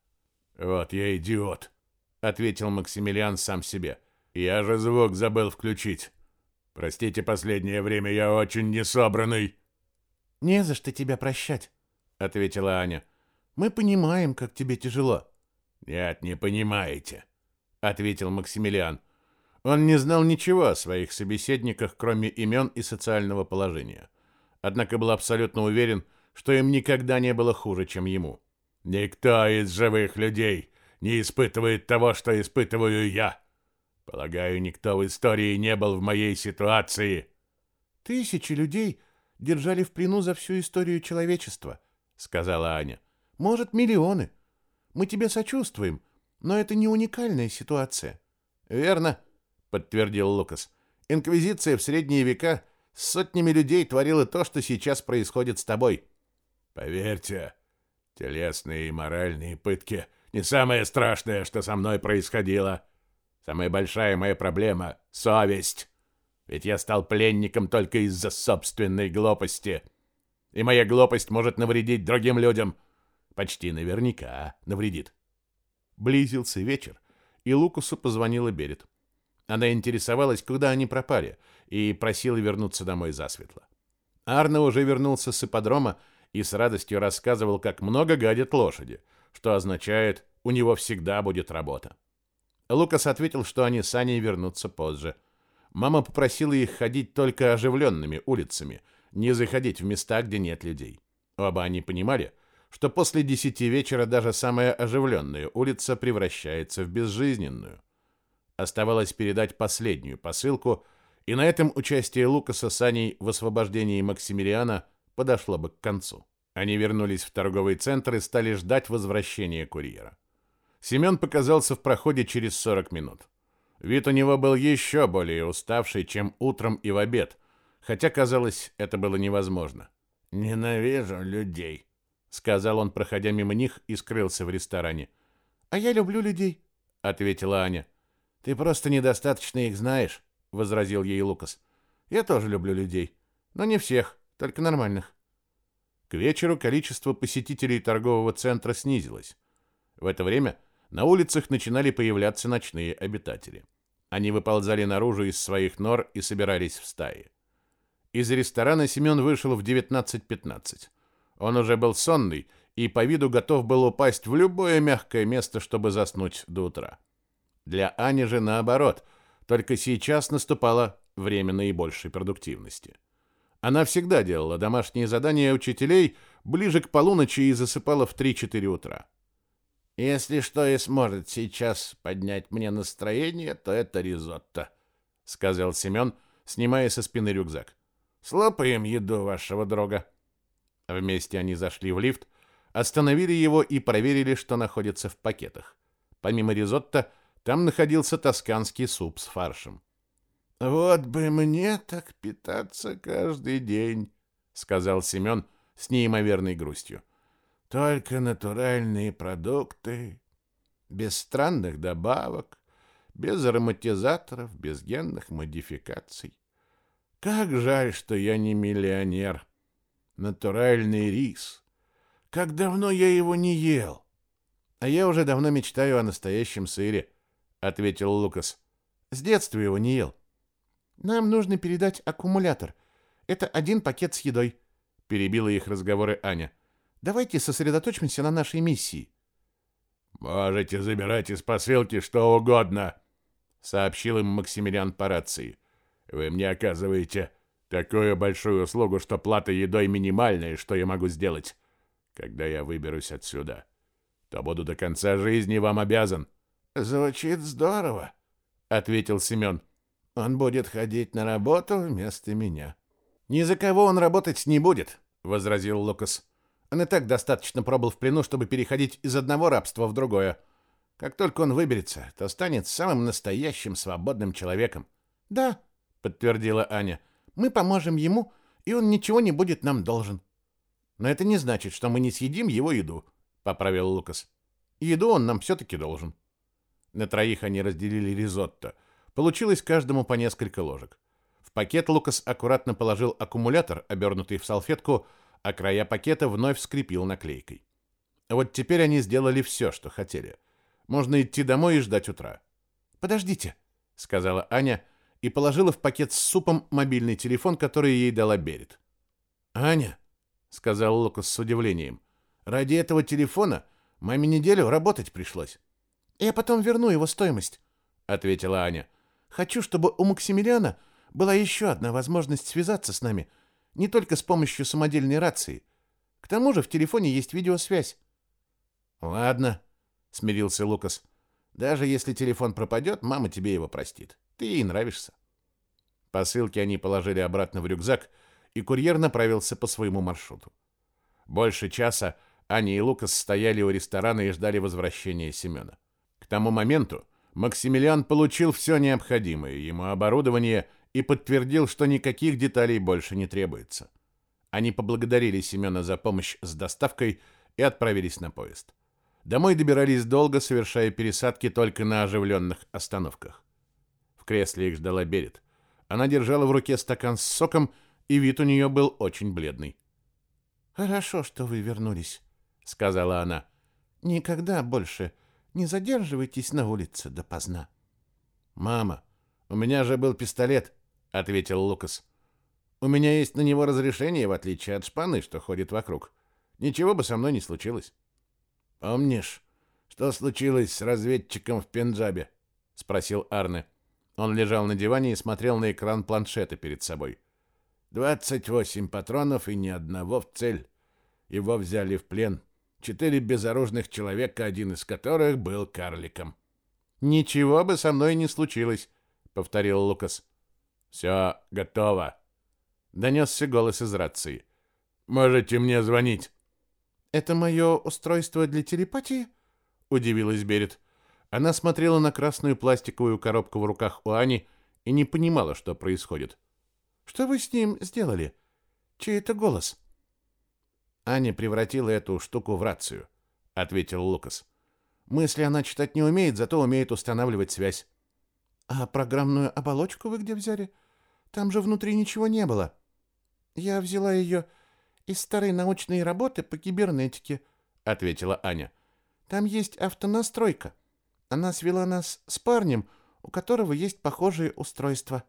«Вот я идиот», — ответил Максимилиан сам себе. Я же звук забыл включить. Простите, последнее время я очень несобранный. Не за что тебя прощать, ответила Аня. Мы понимаем, как тебе тяжело. Нет, не понимаете, ответил Максимилиан. Он не знал ничего о своих собеседниках, кроме имен и социального положения. Однако был абсолютно уверен, что им никогда не было хуже, чем ему. Никто из живых людей не испытывает того, что испытываю я. Полагаю, никто в истории не был в моей ситуации. Тысячи людей держали в плену за всю историю человечества, сказала Аня. Может, миллионы. Мы тебе сочувствуем, но это не уникальная ситуация. Верно, подтвердил Лукас. Инквизиция в средние века с сотнями людей творила то, что сейчас происходит с тобой. Поверьте, телесные и моральные пытки не самое страшное, что со мной происходило. Самая большая моя проблема — совесть. Ведь я стал пленником только из-за собственной глупости. И моя глупость может навредить другим людям. Почти наверняка навредит. Близился вечер, и Лукусу позвонила Берет. Она интересовалась, куда они пропали, и просила вернуться домой засветло. Арне уже вернулся с ипподрома и с радостью рассказывал, как много гадят лошади, что означает, у него всегда будет работа. Лукас ответил, что они с Аней вернутся позже. Мама попросила их ходить только оживленными улицами, не заходить в места, где нет людей. Оба они понимали, что после десяти вечера даже самая оживленная улица превращается в безжизненную. Оставалось передать последнюю посылку, и на этом участие Лукаса с Аней в освобождении Максимилиана подошло бы к концу. Они вернулись в торговый центр и стали ждать возвращения курьера. Семен показался в проходе через 40 минут. Вид у него был еще более уставший, чем утром и в обед, хотя, казалось, это было невозможно. «Ненавижу людей», — сказал он, проходя мимо них, и скрылся в ресторане. «А я люблю людей», — ответила Аня. «Ты просто недостаточно их знаешь», — возразил ей Лукас. «Я тоже люблю людей, но не всех, только нормальных». К вечеру количество посетителей торгового центра снизилось. В это время на улицах начинали появляться ночные обитатели. Они выползали наружу из своих нор и собирались в стаи. Из ресторана Семен вышел в 19.15. Он уже был сонный и по виду готов был упасть в любое мягкое место, чтобы заснуть до утра. Для Ани же наоборот, только сейчас наступало время наибольшей продуктивности. Она всегда делала домашние задания учителей ближе к полуночи и засыпала в 3-4 утра. «Если что и сможет сейчас поднять мне настроение, то это ризотто», — сказал Семен, снимая со спины рюкзак. «Слопаем еду вашего друга». Вместе они зашли в лифт, остановили его и проверили, что находится в пакетах. Помимо ризотто, там находился тосканский суп с фаршем. «Вот бы мне так питаться каждый день», — сказал Семен с неимоверной грустью. «Только натуральные продукты, без странных добавок, без ароматизаторов, без генных модификаций. Как жаль, что я не миллионер. Натуральный рис. Как давно я его не ел!» «А я уже давно мечтаю о настоящем сыре», — ответил Лукас. «С детства его не ел». Нам нужно передать аккумулятор. Это один пакет с едой, перебила их разговоры Аня. Давайте сосредоточимся на нашей миссии. Можете забирать из посылки что угодно, сообщил им Максимилиан по рации. Вы мне оказываете такую большую услугу, что плата едой минимальная, что я могу сделать. Когда я выберусь отсюда, то буду до конца жизни вам обязан. Звучит здорово, ответил Семен. Он будет ходить на работу вместо меня. Ни за кого он работать не будет, возразил Лукас. Он и так достаточно пробыл в плену, чтобы переходить из одного рабства в другое. Как только он выберется, то станет самым настоящим свободным человеком. Да, подтвердила Аня. Мы поможем ему, и он ничего не будет нам должен. Но это не значит, что мы не съедим его еду, поправил Лукас. Еду он нам все таки должен. На троих они разделили ризотто. Получилось каждому по несколько ложек. В пакет Лукас аккуратно положил аккумулятор, обернутый в салфетку, а края пакета вновь скрепил наклейкой. Вот теперь они сделали все, что хотели. Можно идти домой и ждать утра. «Подождите», — сказала Аня и положила в пакет с супом мобильный телефон, который ей дала Берет. «Аня», — сказал Лукас с удивлением, — «ради этого телефона маме неделю работать пришлось». «Я потом верну его стоимость», — ответила Аня. Хочу, чтобы у Максимилиана была еще одна возможность связаться с нами, не только с помощью самодельной рации. К тому же в телефоне есть видеосвязь. Ладно, смирился Лукас. Даже если телефон пропадет, мама тебе его простит. Ты ей нравишься. Посылки они положили обратно в рюкзак, и курьер направился по своему маршруту. Больше часа Аня и Лукас стояли у ресторана и ждали возвращения Семена. Тому моменту Максимилиан получил все необходимое ему оборудование и подтвердил, что никаких деталей больше не требуется. Они поблагодарили Семена за помощь с доставкой и отправились на поезд. Домой добирались долго, совершая пересадки только на оживленных остановках. В кресле их ждала Берет. Она держала в руке стакан с соком, и вид у нее был очень бледный. «Хорошо, что вы вернулись», — сказала она. «Никогда больше не задерживайтесь на улице допоздна. Мама, у меня же был пистолет, ответил Лукас. У меня есть на него разрешение, в отличие от шпаны, что ходит вокруг. Ничего бы со мной не случилось. Помнишь, что случилось с разведчиком в Пенджабе? спросил Арне. Он лежал на диване и смотрел на экран планшета перед собой. «Двадцать восемь патронов и ни одного в цель. Его взяли в плен четыре безоружных человека, один из которых был карликом. «Ничего бы со мной не случилось», — повторил Лукас. «Все готово», — донесся голос из рации. «Можете мне звонить». «Это мое устройство для телепатии?» — удивилась Берет. Она смотрела на красную пластиковую коробку в руках у Ани и не понимала, что происходит. «Что вы с ним сделали? Чей это голос?» Аня превратила эту штуку в рацию, ответил Лукас. Мысли она читать не умеет, зато умеет устанавливать связь. А программную оболочку вы где взяли? Там же внутри ничего не было. Я взяла ее из старой научной работы по кибернетике, ответила Аня. Там есть автонастройка. Она свела нас с парнем, у которого есть похожие устройства.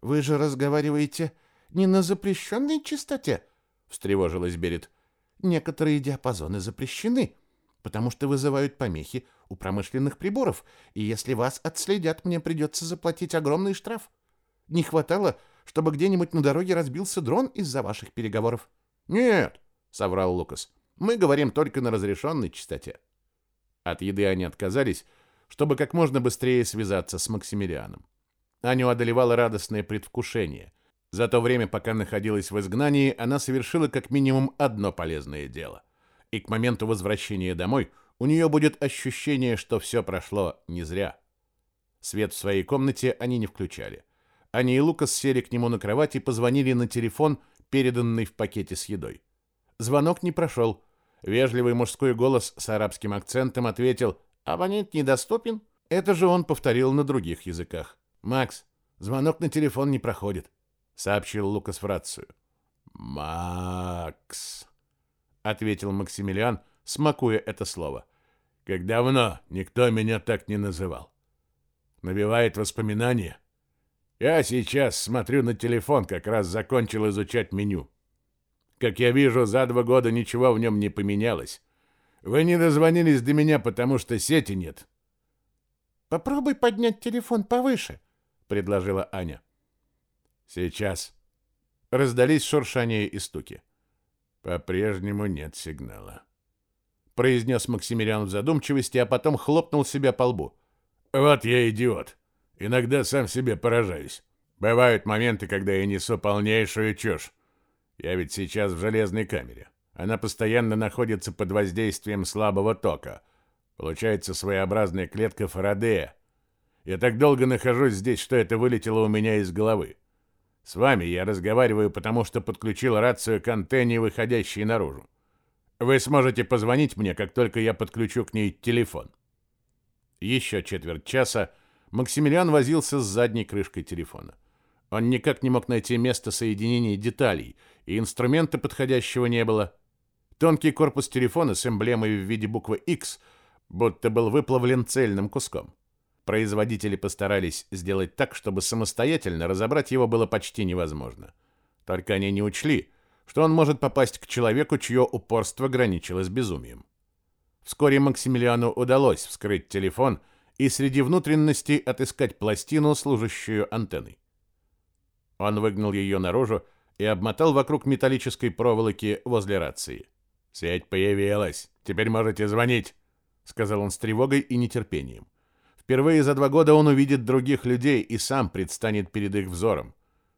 Вы же разговариваете не на запрещенной частоте, встревожилась Берет. Некоторые диапазоны запрещены, потому что вызывают помехи у промышленных приборов, и если вас отследят, мне придется заплатить огромный штраф. Не хватало, чтобы где-нибудь на дороге разбился дрон из-за ваших переговоров. Нет, соврал Лукас. Мы говорим только на разрешенной частоте. От еды они отказались, чтобы как можно быстрее связаться с Максимилианом. Аню одолевало радостное предвкушение. За то время, пока находилась в изгнании, она совершила как минимум одно полезное дело. И к моменту возвращения домой у нее будет ощущение, что все прошло не зря. Свет в своей комнате они не включали. Они и Лукас сели к нему на кровать и позвонили на телефон, переданный в пакете с едой. Звонок не прошел. Вежливый мужской голос с арабским акцентом ответил «Абонент недоступен». Это же он повторил на других языках. «Макс, звонок на телефон не проходит», — сообщил Лукас в рацию. «Макс», — ответил Максимилиан, смакуя это слово. «Как давно никто меня так не называл. Набивает воспоминания. Я сейчас смотрю на телефон, как раз закончил изучать меню. Как я вижу, за два года ничего в нем не поменялось. Вы не дозвонились до меня, потому что сети нет. Попробуй поднять телефон повыше, предложила Аня. Сейчас. Раздались шуршания и стуки. По-прежнему нет сигнала. Произнес Максимилиан в задумчивости, а потом хлопнул себя по лбу. Вот я идиот. Иногда сам себе поражаюсь. Бывают моменты, когда я несу полнейшую чушь. Я ведь сейчас в железной камере. Она постоянно находится под воздействием слабого тока. Получается своеобразная клетка Фарадея. Я так долго нахожусь здесь, что это вылетело у меня из головы. С вами я разговариваю, потому что подключил рацию к антенне, выходящей наружу. Вы сможете позвонить мне, как только я подключу к ней телефон. Еще четверть часа Максимилиан возился с задней крышкой телефона. Он никак не мог найти место соединения деталей, и инструмента подходящего не было. Тонкий корпус телефона с эмблемой в виде буквы X будто был выплавлен цельным куском. Производители постарались сделать так, чтобы самостоятельно разобрать его было почти невозможно. Только они не учли, что он может попасть к человеку, чье упорство граничило с безумием. Вскоре Максимилиану удалось вскрыть телефон и среди внутренностей отыскать пластину, служащую антенной. Он выгнал ее наружу и обмотал вокруг металлической проволоки возле рации. «Сеть появилась. Теперь можете звонить», — сказал он с тревогой и нетерпением. Впервые за два года он увидит других людей и сам предстанет перед их взором.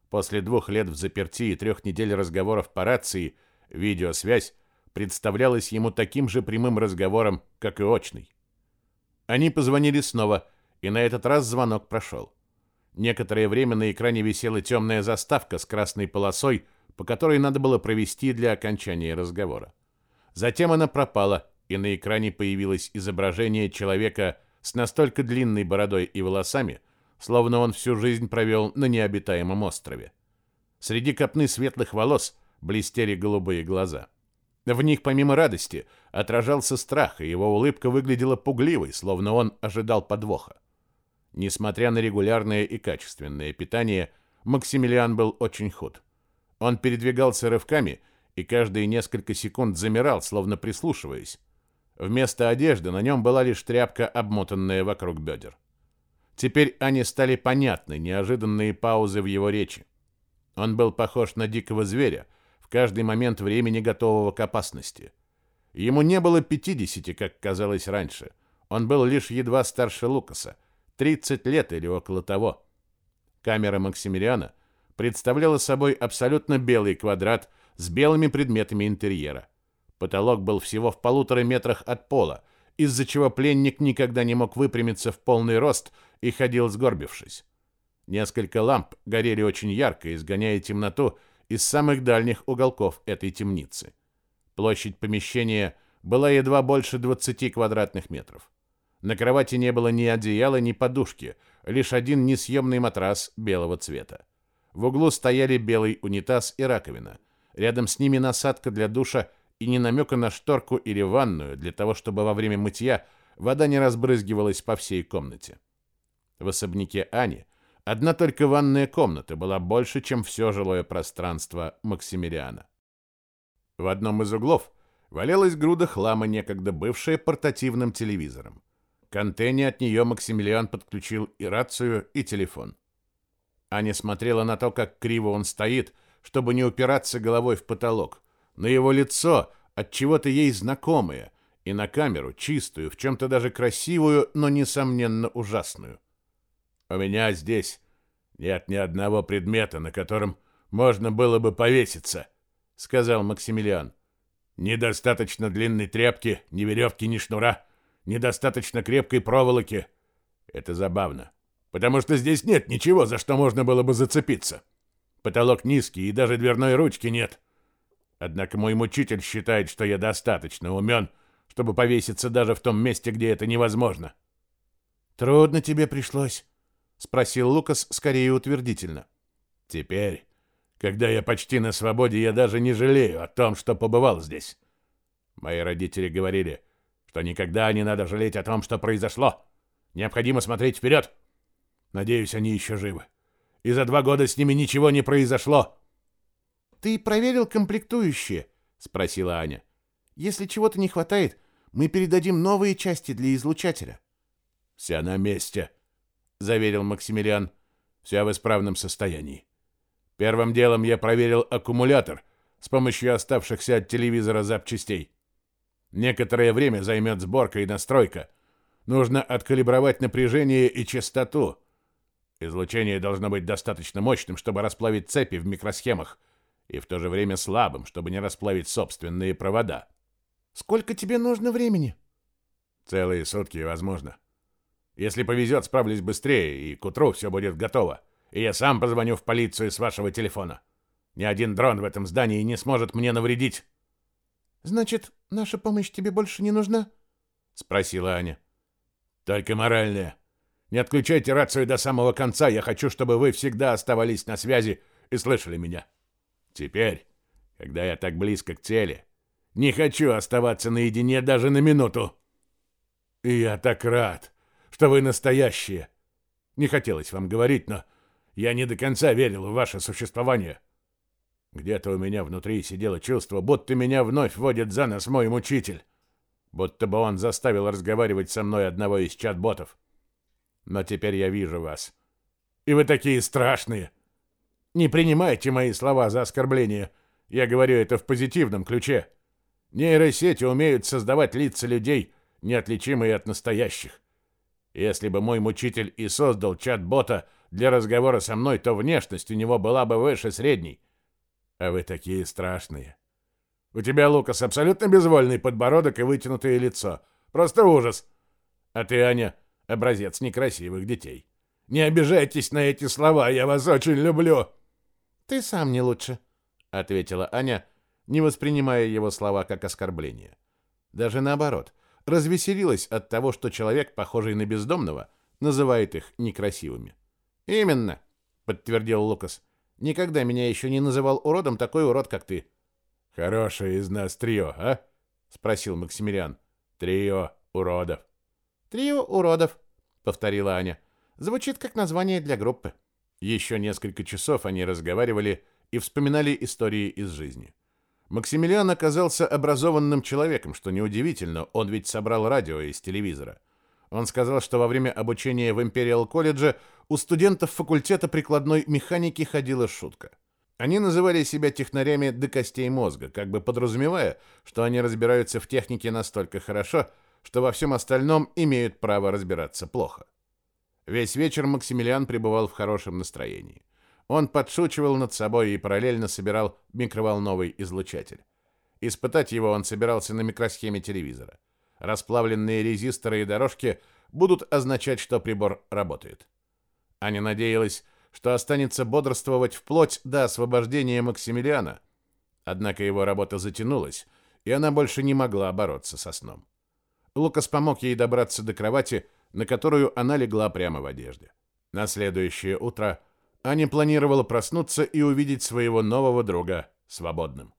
После двух лет в заперти и трех недель разговоров по рации, видеосвязь представлялась ему таким же прямым разговором, как и очный. Они позвонили снова, и на этот раз звонок прошел. Некоторое время на экране висела темная заставка с красной полосой, по которой надо было провести для окончания разговора. Затем она пропала, и на экране появилось изображение человека с настолько длинной бородой и волосами, словно он всю жизнь провел на необитаемом острове. Среди копны светлых волос блестели голубые глаза. В них, помимо радости, отражался страх, и его улыбка выглядела пугливой, словно он ожидал подвоха. Несмотря на регулярное и качественное питание, Максимилиан был очень худ. Он передвигался рывками и каждые несколько секунд замирал, словно прислушиваясь. Вместо одежды на нем была лишь тряпка, обмотанная вокруг бедер. Теперь они стали понятны, неожиданные паузы в его речи. Он был похож на дикого зверя, в каждый момент времени готового к опасности. Ему не было 50, как казалось раньше. Он был лишь едва старше Лукаса, 30 лет или около того. Камера Максимилиана представляла собой абсолютно белый квадрат с белыми предметами интерьера. Потолок был всего в полутора метрах от пола, из-за чего пленник никогда не мог выпрямиться в полный рост и ходил сгорбившись. Несколько ламп горели очень ярко, изгоняя темноту из самых дальних уголков этой темницы. Площадь помещения была едва больше 20 квадратных метров. На кровати не было ни одеяла, ни подушки, лишь один несъемный матрас белого цвета. В углу стояли белый унитаз и раковина. Рядом с ними насадка для душа и не намека на шторку или ванную для того, чтобы во время мытья вода не разбрызгивалась по всей комнате. В особняке Ани одна только ванная комната была больше, чем все жилое пространство Максимилиана. В одном из углов валялась груда хлама, некогда бывшая портативным телевизором. К антенне от нее Максимилиан подключил и рацию, и телефон. Аня смотрела на то, как криво он стоит, чтобы не упираться головой в потолок, на его лицо, от чего-то ей знакомое, и на камеру, чистую, в чем-то даже красивую, но, несомненно, ужасную. «У меня здесь нет ни одного предмета, на котором можно было бы повеситься», — сказал Максимилиан. «Недостаточно длинной тряпки, ни веревки, ни шнура, недостаточно крепкой проволоки. Это забавно, потому что здесь нет ничего, за что можно было бы зацепиться. Потолок низкий, и даже дверной ручки нет. Однако мой мучитель считает, что я достаточно умен, чтобы повеситься даже в том месте, где это невозможно. Трудно тебе пришлось, спросил Лукас скорее утвердительно. Теперь, когда я почти на свободе, я даже не жалею о том, что побывал здесь. Мои родители говорили, что никогда не надо жалеть о том, что произошло. Необходимо смотреть вперед. Надеюсь, они еще живы. И за два года с ними ничего не произошло. Ты проверил комплектующие? спросила Аня. Если чего-то не хватает, мы передадим новые части для излучателя. Все на месте, заверил Максимилиан. Все в исправном состоянии. Первым делом я проверил аккумулятор с помощью оставшихся от телевизора запчастей. Некоторое время займет сборка и настройка. Нужно откалибровать напряжение и частоту. Излучение должно быть достаточно мощным, чтобы расплавить цепи в микросхемах, и в то же время слабым, чтобы не расплавить собственные провода. Сколько тебе нужно времени? Целые сутки, возможно. Если повезет, справлюсь быстрее, и к утру все будет готово. И я сам позвоню в полицию с вашего телефона. Ни один дрон в этом здании не сможет мне навредить. Значит, наша помощь тебе больше не нужна? спросила Аня. Только моральная. Не отключайте рацию до самого конца. Я хочу, чтобы вы всегда оставались на связи и слышали меня. Теперь, когда я так близко к цели, не хочу оставаться наедине даже на минуту. И я так рад, что вы настоящие. Не хотелось вам говорить, но я не до конца верил в ваше существование. Где-то у меня внутри сидело чувство, будто меня вновь водит за нос мой мучитель. Будто бы он заставил разговаривать со мной одного из чат-ботов. Но теперь я вижу вас. И вы такие страшные. Не принимайте мои слова за оскорбление. Я говорю это в позитивном ключе. Нейросети умеют создавать лица людей, неотличимые от настоящих. Если бы мой мучитель и создал чат-бота для разговора со мной, то внешность у него была бы выше средней. А вы такие страшные. У тебя, Лукас, абсолютно безвольный подбородок и вытянутое лицо. Просто ужас. А ты, Аня, образец некрасивых детей. Не обижайтесь на эти слова, я вас очень люблю. Ты сам не лучше, ответила Аня, не воспринимая его слова как оскорбление. Даже наоборот, развеселилась от того, что человек, похожий на бездомного, называет их некрасивыми. «Именно», — подтвердил Лукас. «Никогда меня еще не называл уродом такой урод, как ты». «Хорошее из нас трио, а?» — спросил Максимилиан. «Трио уродов». «Трио уродов», — повторила Аня. «Звучит как название для группы». Еще несколько часов они разговаривали и вспоминали истории из жизни. Максимилиан оказался образованным человеком, что неудивительно, он ведь собрал радио из телевизора. Он сказал, что во время обучения в Империал колледже у студентов факультета прикладной механики ходила шутка. Они называли себя технарями до костей мозга, как бы подразумевая, что они разбираются в технике настолько хорошо, что во всем остальном имеют право разбираться плохо. Весь вечер Максимилиан пребывал в хорошем настроении. Он подшучивал над собой и параллельно собирал микроволновый излучатель. Испытать его он собирался на микросхеме телевизора. Расплавленные резисторы и дорожки будут означать, что прибор работает. Аня надеялась, что останется бодрствовать вплоть до освобождения Максимилиана. Однако его работа затянулась, и она больше не могла бороться со сном. Лукас помог ей добраться до кровати, на которую она легла прямо в одежде. На следующее утро Аня планировала проснуться и увидеть своего нового друга свободным.